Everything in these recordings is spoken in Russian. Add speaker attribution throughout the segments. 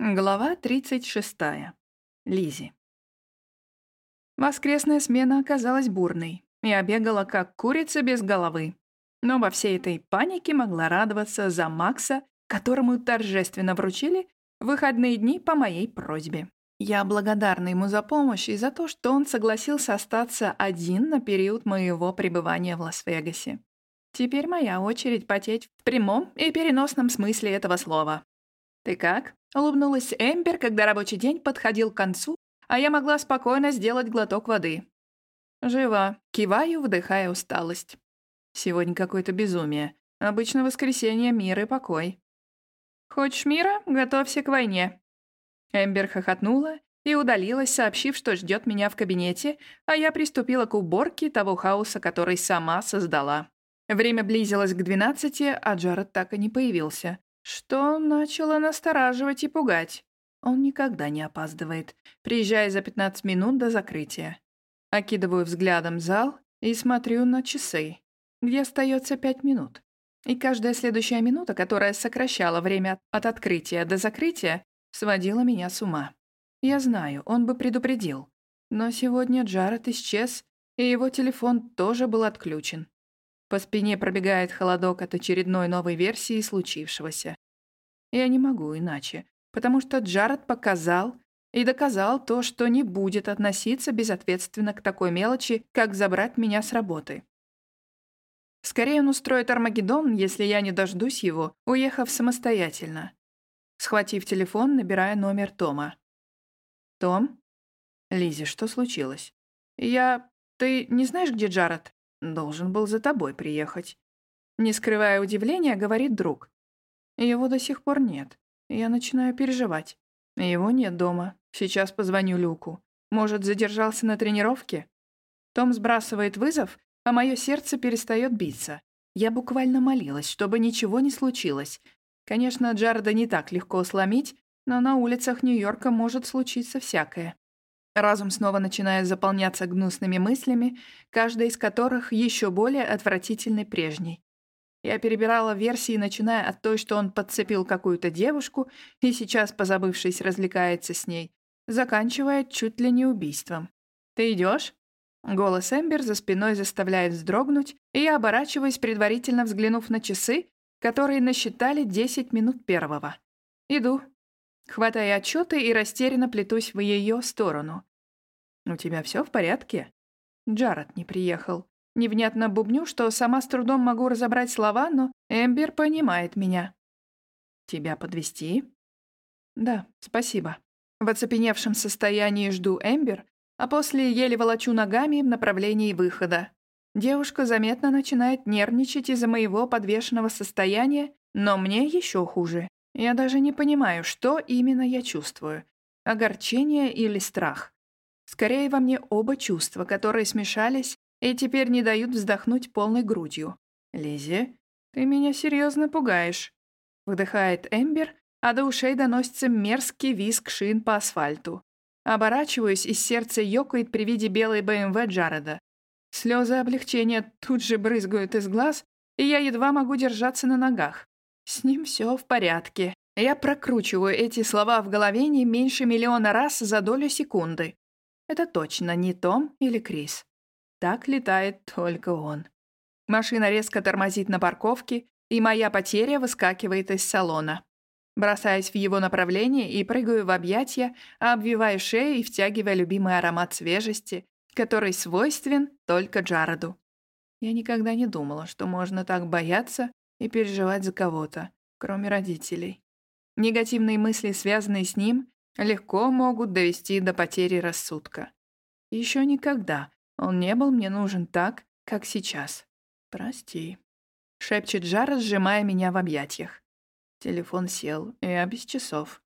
Speaker 1: Глава 36. Лизи. Воскресная смена оказалась бурной. Я бегала как курица без головы. Но во всей этой панике могла радоваться за Макса, которому торжественно вручили выходные дни по моей просьбе. Я благодарна ему за помощь и за то, что он согласился остаться один на период моего пребывания в Лас-Вегасе. Теперь моя очередь потеть в прямом и переносном смысле этого слова. «Ты как?» — улыбнулась Эмбер, когда рабочий день подходил к концу, а я могла спокойно сделать глоток воды. «Жива», — киваю, вдыхая усталость. «Сегодня какое-то безумие. Обычно воскресенье, мир и покой». «Хочешь мира? Готовься к войне». Эмбер хохотнула и удалилась, сообщив, что ждет меня в кабинете, а я приступила к уборке того хаоса, который сама создала. Время близилось к двенадцати, а Джаред так и не появился что начало настораживать и пугать. Он никогда не опаздывает, приезжая за 15 минут до закрытия. Окидываю взглядом зал и смотрю на часы, где остается 5 минут. И каждая следующая минута, которая сокращала время от открытия до закрытия, сводила меня с ума. Я знаю, он бы предупредил. Но сегодня Джаред исчез, и его телефон тоже был отключен. По спине пробегает холодок от очередной новой версии случившегося. Я не могу иначе, потому что Джаред показал и доказал то, что не будет относиться безответственно к такой мелочи, как забрать меня с работы. Скорее он устроит Армагеддон, если я не дождусь его, уехав самостоятельно. Схватив телефон, набирая номер Тома. «Том?» «Лизи, что случилось?» «Я... Ты не знаешь, где Джаред?» Должен был за тобой приехать. Не скрывая удивления, говорит друг. Его до сих пор нет. Я начинаю переживать. Его нет дома. Сейчас позвоню Люку. Может, задержался на тренировке? Том сбрасывает вызов, а мое сердце перестает биться. Я буквально молилась, чтобы ничего не случилось. Конечно, Джареда не так легко сломить, но на улицах Нью-Йорка может случиться всякое. Разум снова начинает заполняться гнусными мыслями, каждая из которых еще более отвратительной прежней. Я перебирала версии, начиная от той, что он подцепил какую-то девушку и сейчас, позабывшись, развлекается с ней, заканчивая чуть ли не убийством. «Ты идешь? Голос Эмбер за спиной заставляет вздрогнуть, и я оборачиваюсь, предварительно взглянув на часы, которые насчитали 10 минут первого. Иду. Хватая отчеты и растерянно плетусь в ее сторону. «У тебя все в порядке?» Джаред не приехал. Невнятно бубню, что сама с трудом могу разобрать слова, но Эмбер понимает меня. «Тебя подвести? «Да, спасибо». В оцепеневшем состоянии жду Эмбер, а после еле волочу ногами в направлении выхода. Девушка заметно начинает нервничать из-за моего подвешенного состояния, но мне еще хуже. Я даже не понимаю, что именно я чувствую. Огорчение или страх. Скорее во мне оба чувства, которые смешались и теперь не дают вздохнуть полной грудью. «Лизи, ты меня серьезно пугаешь», — выдыхает Эмбер, а до ушей доносится мерзкий визг шин по асфальту. Оборачиваюсь, и сердце ёкает при виде белой БМВ Джареда. Слезы облегчения тут же брызгают из глаз, и я едва могу держаться на ногах. С ним все в порядке. Я прокручиваю эти слова в голове не меньше миллиона раз за долю секунды. Это точно не Том или Крис. Так летает только он. Машина резко тормозит на парковке, и моя потеря выскакивает из салона. Бросаясь в его направление и прыгаю в объятия, обвивая шею и втягивая любимый аромат свежести, который свойствен только Джареду. Я никогда не думала, что можно так бояться и переживать за кого-то, кроме родителей. Негативные мысли, связанные с ним, легко могут довести до потери рассудка. Еще никогда он не был мне нужен так, как сейчас. Прости. Шепчет Жара, сжимая меня в объятиях. Телефон сел, и я без часов.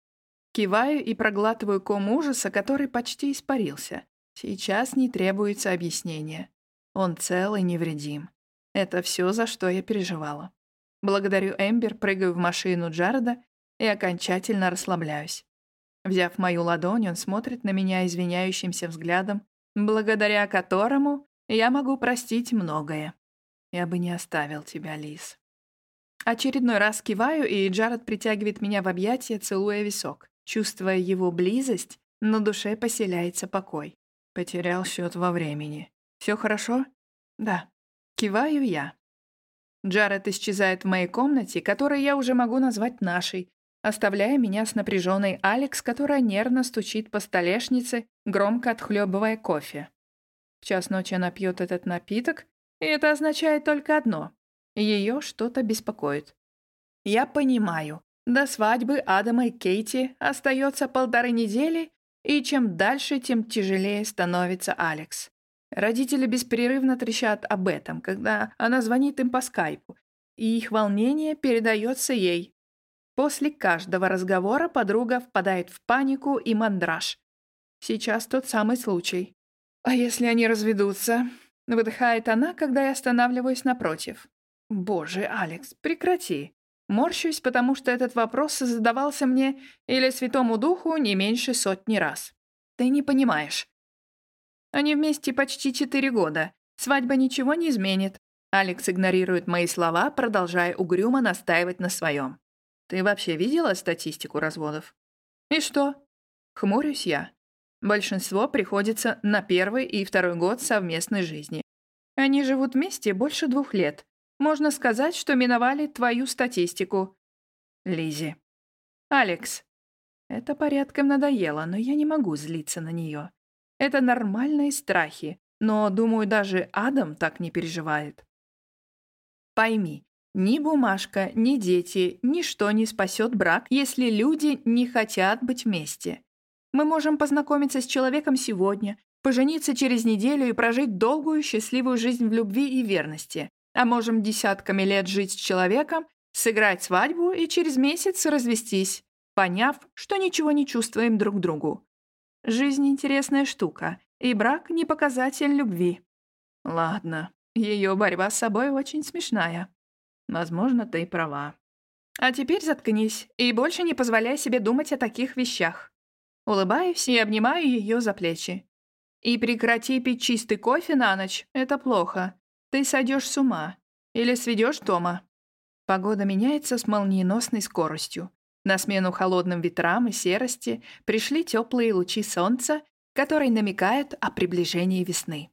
Speaker 1: Киваю и проглатываю ком ужаса, который почти испарился. Сейчас не требуется объяснения. Он цел и невредим. Это все, за что я переживала. Благодарю Эмбер, прыгаю в машину Джареда и окончательно расслабляюсь. Взяв мою ладонь, он смотрит на меня извиняющимся взглядом, благодаря которому я могу простить многое. Я бы не оставил тебя, Лиз. Очередной раз киваю, и Джаред притягивает меня в объятия, целуя висок. Чувствуя его близость, на душе поселяется покой. Потерял счет во времени. Все хорошо? Да. Киваю я. Джаред исчезает в моей комнате, которую я уже могу назвать нашей, оставляя меня с напряженной Алекс, которая нервно стучит по столешнице, громко отхлебывая кофе. В час ночи она пьет этот напиток, и это означает только одно — ее что-то беспокоит. Я понимаю, до свадьбы Адама и Кейти остается полторы недели, и чем дальше, тем тяжелее становится Алекс. Родители беспрерывно трещат об этом, когда она звонит им по скайпу, и их волнение передается ей. После каждого разговора подруга впадает в панику и мандраж. Сейчас тот самый случай. «А если они разведутся?» — выдыхает она, когда я останавливаюсь напротив. «Боже, Алекс, прекрати!» Морщусь, потому что этот вопрос задавался мне или Святому Духу не меньше сотни раз. Ты не понимаешь. Они вместе почти четыре года. Свадьба ничего не изменит. Алекс игнорирует мои слова, продолжая угрюмо настаивать на своем. Ты вообще видела статистику разводов? И что? Хмурюсь я. Большинство приходится на первый и второй год совместной жизни. Они живут вместе больше двух лет, можно сказать, что миновали твою статистику. Лизи. Алекс. Это порядком надоело, но я не могу злиться на нее. Это нормальные страхи, но, думаю, даже Адам так не переживает. Пойми, ни бумажка, ни дети, ничто не спасет брак, если люди не хотят быть вместе. Мы можем познакомиться с человеком сегодня, пожениться через неделю и прожить долгую счастливую жизнь в любви и верности. А можем десятками лет жить с человеком, сыграть свадьбу и через месяц развестись, поняв, что ничего не чувствуем друг другу. Жизнь интересная штука, и брак не показатель любви. Ладно, ее борьба с собой очень смешная. Возможно, ты права. А теперь заткнись и больше не позволяй себе думать о таких вещах. Улыбаюсь и обнимаю ее за плечи. И прекрати пить чистый кофе на ночь, это плохо. Ты сойдешь с ума или сведешь дома. Погода меняется с молниеносной скоростью. На смену холодным ветрам и серости пришли теплые лучи солнца, которые намекают о приближении весны.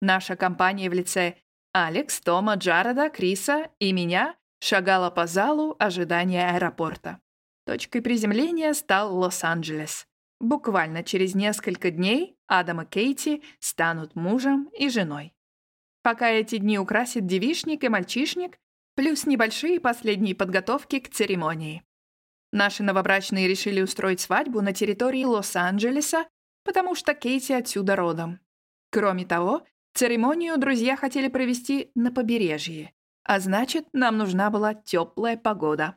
Speaker 1: Наша компания в лице Алекс, Тома, Джареда, Криса и меня шагала по залу ожидания аэропорта. Точкой приземления стал Лос-Анджелес. Буквально через несколько дней Адам и Кейти станут мужем и женой пока эти дни украсит девишник и мальчишник, плюс небольшие последние подготовки к церемонии. Наши новобрачные решили устроить свадьбу на территории Лос-Анджелеса, потому что Кейти отсюда родом. Кроме того, церемонию друзья хотели провести на побережье, а значит, нам нужна была теплая погода.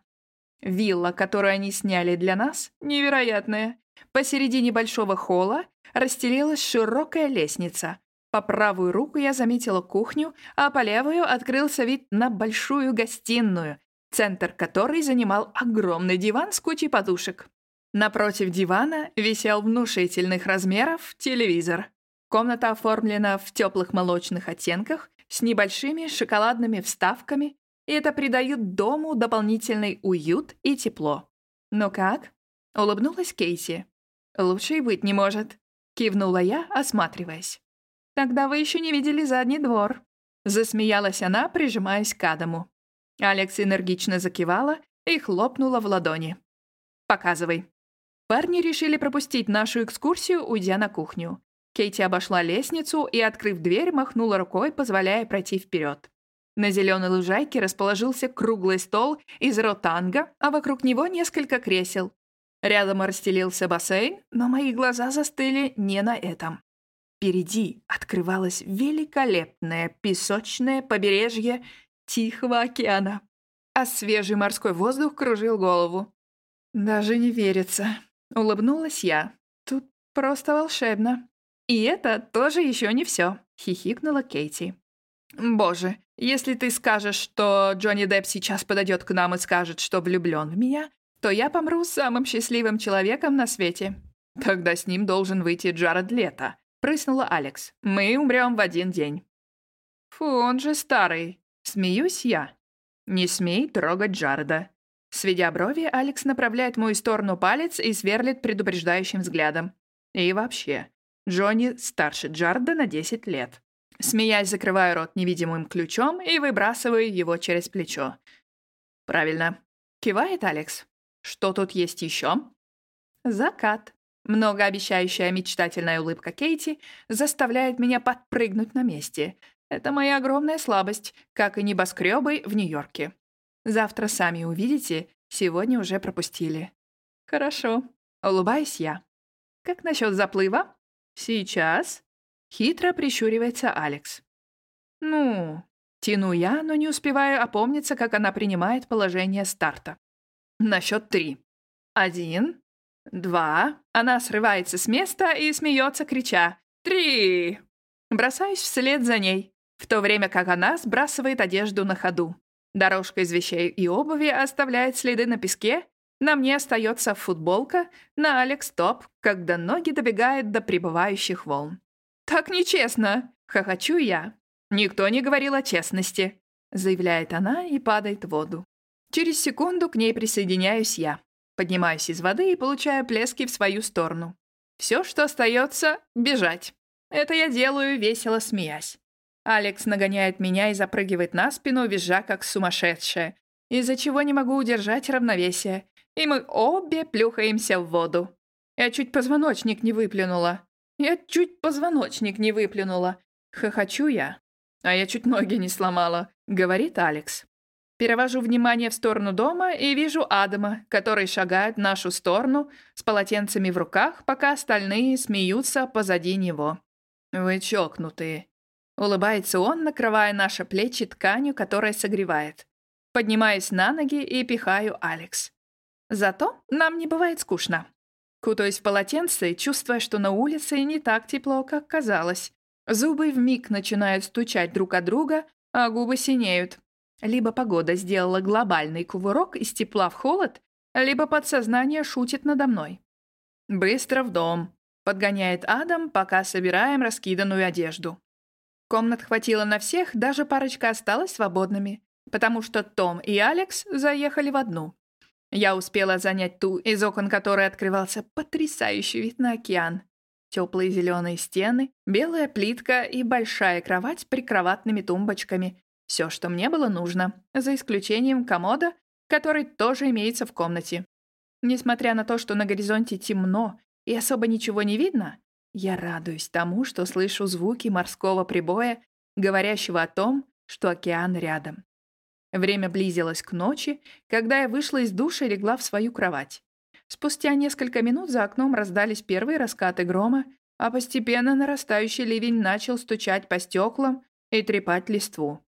Speaker 1: Вилла, которую они сняли для нас, невероятная. Посередине большого холла расстелилась широкая лестница, по правую руку я заметила кухню, а по левую открылся вид на большую гостиную, центр которой занимал огромный диван с кучей подушек. Напротив дивана висел внушительных размеров телевизор. Комната оформлена в теплых молочных оттенках с небольшими шоколадными вставками, и это придает дому дополнительный уют и тепло. «Ну как?» — улыбнулась Кейси. «Лучше и быть не может», — кивнула я, осматриваясь. Тогда вы еще не видели задний двор». Засмеялась она, прижимаясь к Адаму. Алекс энергично закивала и хлопнула в ладони. «Показывай». Парни решили пропустить нашу экскурсию, уйдя на кухню. Кейти обошла лестницу и, открыв дверь, махнула рукой, позволяя пройти вперед. На зеленой лужайке расположился круглый стол из ротанга, а вокруг него несколько кресел. Рядом расстелился бассейн, но мои глаза застыли не на этом. Впереди открывалось великолепное песочное побережье Тихого океана, а свежий морской воздух кружил голову. «Даже не верится», — улыбнулась я. «Тут просто волшебно». «И это тоже еще не все», — хихикнула Кейти. «Боже, если ты скажешь, что Джонни Депп сейчас подойдет к нам и скажет, что влюблен в меня, то я помру самым счастливым человеком на свете. Тогда с ним должен выйти Джаред Лето», Прыснула Алекс. «Мы умрем в один день». «Фу, он же старый». Смеюсь я. «Не смей трогать Джареда». Сведя брови, Алекс направляет в мою сторону палец и сверлит предупреждающим взглядом. И вообще, Джонни старше Джарда на 10 лет. Смеясь, закрываю рот невидимым ключом и выбрасываю его через плечо. Правильно. Кивает Алекс. Что тут есть еще? Закат. Многообещающая мечтательная улыбка Кейти заставляет меня подпрыгнуть на месте. Это моя огромная слабость, как и небоскребы в Нью-Йорке. Завтра сами увидите, сегодня уже пропустили. Хорошо. Улыбаюсь я. Как насчет заплыва? Сейчас. Хитро прищуривается Алекс. Ну, тяну я, но не успеваю опомниться, как она принимает положение старта. На счет три. Один, два. Она срывается с места и смеется, крича «Три!». Бросаюсь вслед за ней, в то время как она сбрасывает одежду на ходу. Дорожка из вещей и обуви оставляет следы на песке. На мне остается футболка, на Алекс топ, когда ноги добегают до прибывающих волн. «Так нечестно!» — хохочу я. «Никто не говорил о честности», — заявляет она и падает в воду. Через секунду к ней присоединяюсь я. Поднимаюсь из воды и получаю плески в свою сторону. Все, что остается — бежать. Это я делаю, весело смеясь. Алекс нагоняет меня и запрыгивает на спину, визжа как сумасшедшая, из-за чего не могу удержать равновесие, и мы обе плюхаемся в воду. Я чуть позвоночник не выплюнула. Я чуть позвоночник не выплюнула. Хохочу я. А я чуть ноги не сломала, говорит Алекс. Перевожу внимание в сторону дома и вижу Адама, который шагает в нашу сторону с полотенцами в руках, пока остальные смеются позади него. «Вы чокнутые», Улыбается он, накрывая наши плечи тканью, которая согревает. Поднимаюсь на ноги и пихаю Алекс. Зато нам не бывает скучно. Кутаюсь в полотенце, чувствуя, что на улице не так тепло, как казалось. Зубы вмиг начинают стучать друг от друга, а губы синеют. Либо погода сделала глобальный кувырок из тепла в холод, либо подсознание шутит надо мной. «Быстро в дом», — подгоняет Адам, пока собираем раскиданную одежду. Комнат хватило на всех, даже парочка осталась свободными, потому что Том и Алекс заехали в одну. Я успела занять ту, из окон которой открывался потрясающий вид на океан. Теплые зеленые стены, белая плитка и большая кровать с прикроватными тумбочками. Все, что мне было нужно, за исключением комода, который тоже имеется в комнате. Несмотря на то, что на горизонте темно и особо ничего не видно, я радуюсь тому, что слышу звуки морского прибоя, говорящего о том, что океан рядом. Время близилось к ночи, когда я вышла из душа и легла в свою кровать. Спустя несколько минут за окном раздались первые раскаты грома, а постепенно нарастающий ливень начал стучать по стеклам и трепать листву.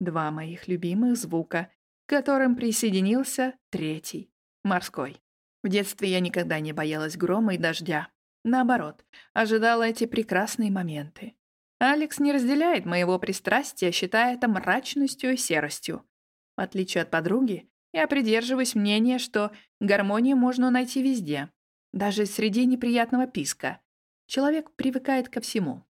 Speaker 1: Два моих любимых звука, к которым присоединился третий — морской. В детстве я никогда не боялась грома и дождя. Наоборот, ожидала эти прекрасные моменты. Алекс не разделяет моего пристрастия, считая это мрачностью и серостью. В отличие от подруги, я придерживаюсь мнения, что гармонию можно найти везде, даже среди неприятного писка. Человек привыкает ко всему.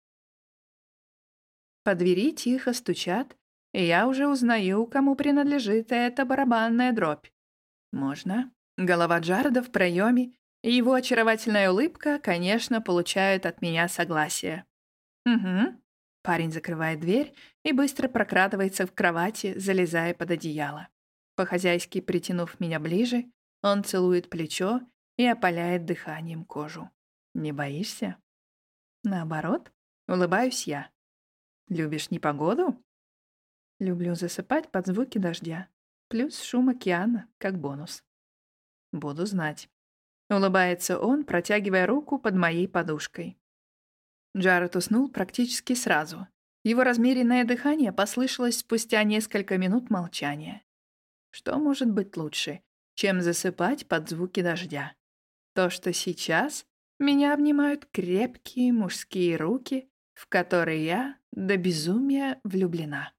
Speaker 1: По двери тихо стучат, и я уже узнаю, кому принадлежит эта барабанная дробь. Можно? Голова Джареда в проеме, его очаровательная улыбка, конечно, получает от меня согласие. «Угу». Парень закрывает дверь и быстро прокрадывается в кровати, залезая под одеяло. По-хозяйски притянув меня ближе, он целует плечо и опаляет дыханием кожу. «Не боишься?» «Наоборот», — улыбаюсь я. «Любишь непогоду?» «Люблю засыпать под звуки дождя, плюс шум океана, как бонус». «Буду знать». Улыбается он, протягивая руку под моей подушкой. Джаред уснул практически сразу. Его размеренное дыхание послышалось спустя несколько минут молчания. Что может быть лучше, чем засыпать под звуки дождя? То, что сейчас меня обнимают крепкие мужские руки, в которые я до безумия влюблена.